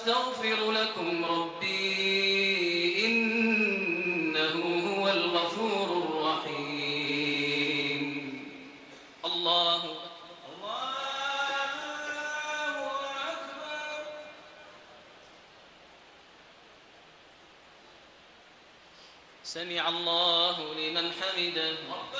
أستغفر لكم ربي إنه هو الغفور الرحيم. الله سمع الله لمن حمده. ربنا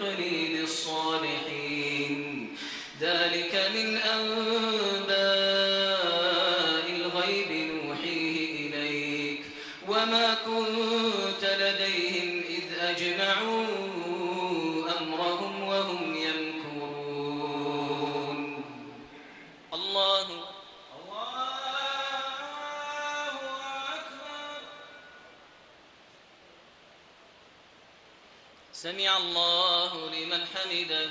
قليلا سمع الله لمن حمده.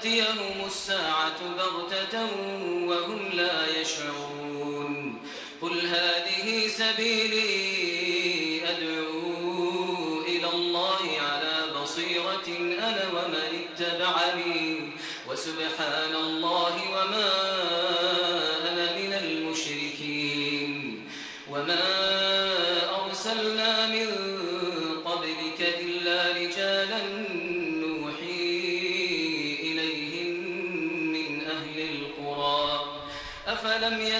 تأتيهم الساعة بغتة وهم لا يشعرون. قل هذه سبيلي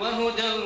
وهدى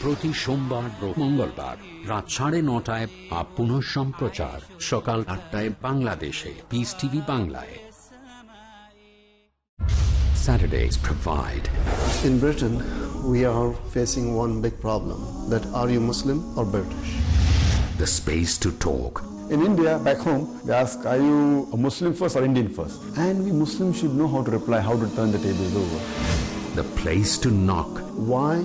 প্রতি সোমবার ও মঙ্গলবার রাত সাড়ে নটায় বা পুনঃ সম্প্রচার সকাল আটটায় বাংলাদেশে পিস টিভি বাংলায় Saturdays provide In Britain, we are facing one big problem that are you Muslim or British? the space to talk In India, back home, they ask, are you a Muslim first or Indian first? And we Muslims should know how to reply, how to turn the tables over. the place to knock Why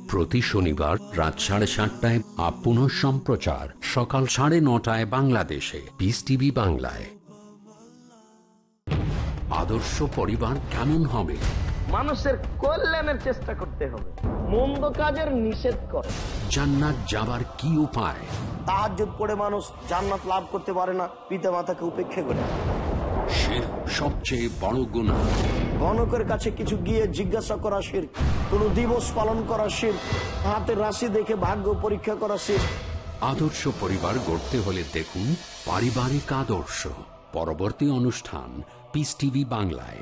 প্রতি শনিবার রাত সাড়ে সাতটায় আপ পুনঃ সম্প্রচার। সকাল সাড়ে নটায় বাংলাদেশে। পিস টিভি বাংলায়। আদর্শ পরিবার কেমন হবে? মানুষের কল্যাণের চেষ্টা করতে হবে। মন্দ কাজের নিষেধ করে। জান্নাত যাবার কি উপায়? তাহাজ্জুদ পড়ে মানুষ জান্নাত লাভ করতে পারে না পিতা মাতাকে উপেক্ষা করে। শির সবচেয়ে বড় গুণা। গণকের কাছে কিছু গিয়ে জিজ্ঞাসা করা শির। কোন দিবস পালন করা শির। হাতের রাশি দেখে ভাগ্য পরীক্ষা করা শির। আদর্শ পরিবার গড়তে হলে দেখুন পারিবারিক আদর্শ। পরবর্তী অনুষ্ঠান পিস টিভি বাংলায়।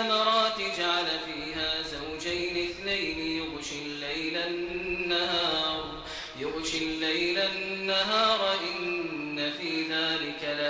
كل الثمرات جعل فيها زوجين اثنين يغشي الليل النهار يغشي الليل النهار إن في ذلك لآيات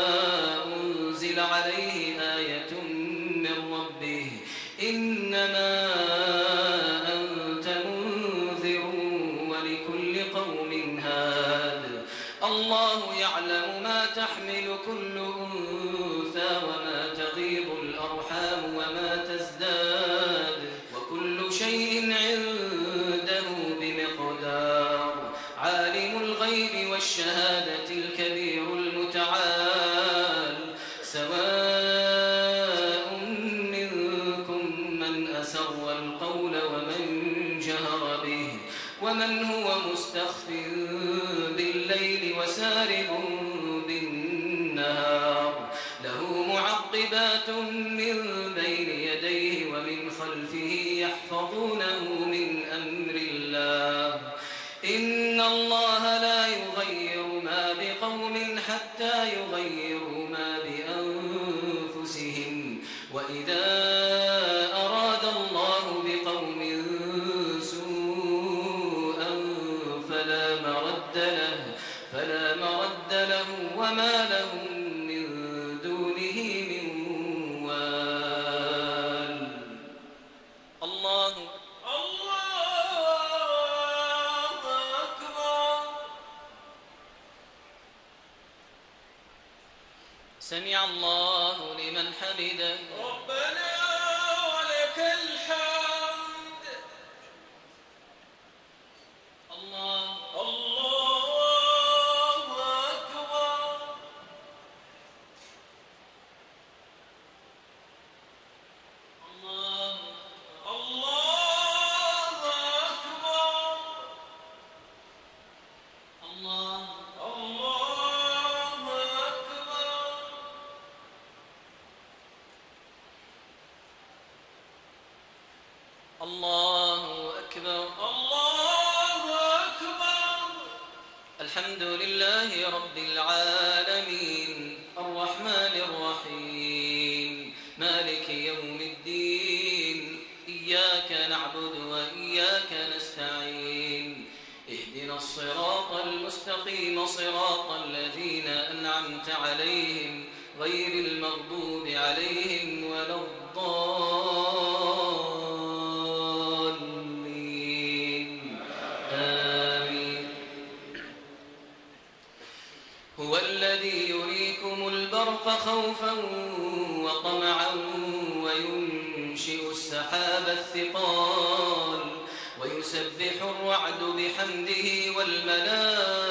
لمن المستقيم صراط الذين أنعمت عليهم غير المغضوب عليهم ولا الضالين. آمين. هو الذي يريكم البرق خوفا وطمعا وينشئ السحاب الثقال ويسبح الرعد بحمده والملائكة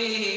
كفيه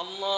الله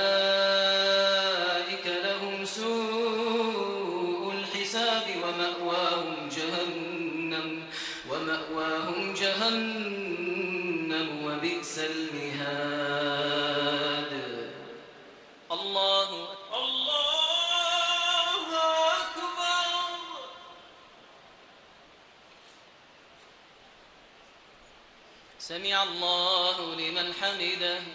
لمن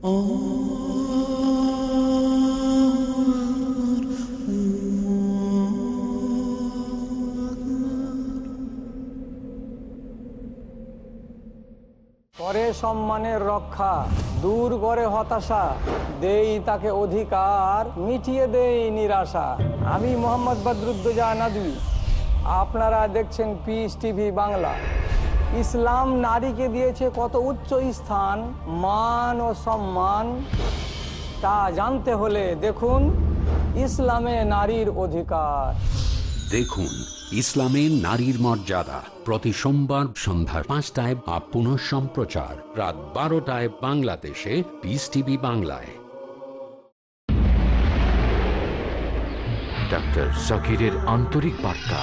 করে সম্মানের রক্ষা, দূর করে হতাশা, দেই তাকে অধিকার, মিটিয়ে দেই নিরাশা। আমি মোহাম্মদ বদরুদ্দোজা আপনারা দেখছেন পিস টিভি বাংলা। ইসলাম নারীকে দিয়েছে কত উচ্চ স্থান মান ও সম্মান। তা জানতে হলে দেখুন ইসলামে নারীর অধিকার। দেখুন ইসলামে নারীর মর্যাদা প্রতি সোমবার সন্ধ্যা পাঁচটায় বা পুনঃ সম্প্রচার রাত বারোটায় বাংলাদেশে পিস টিভি বাংলায়। ডাক্তার জাকিরের আন্তরিক বার্তা।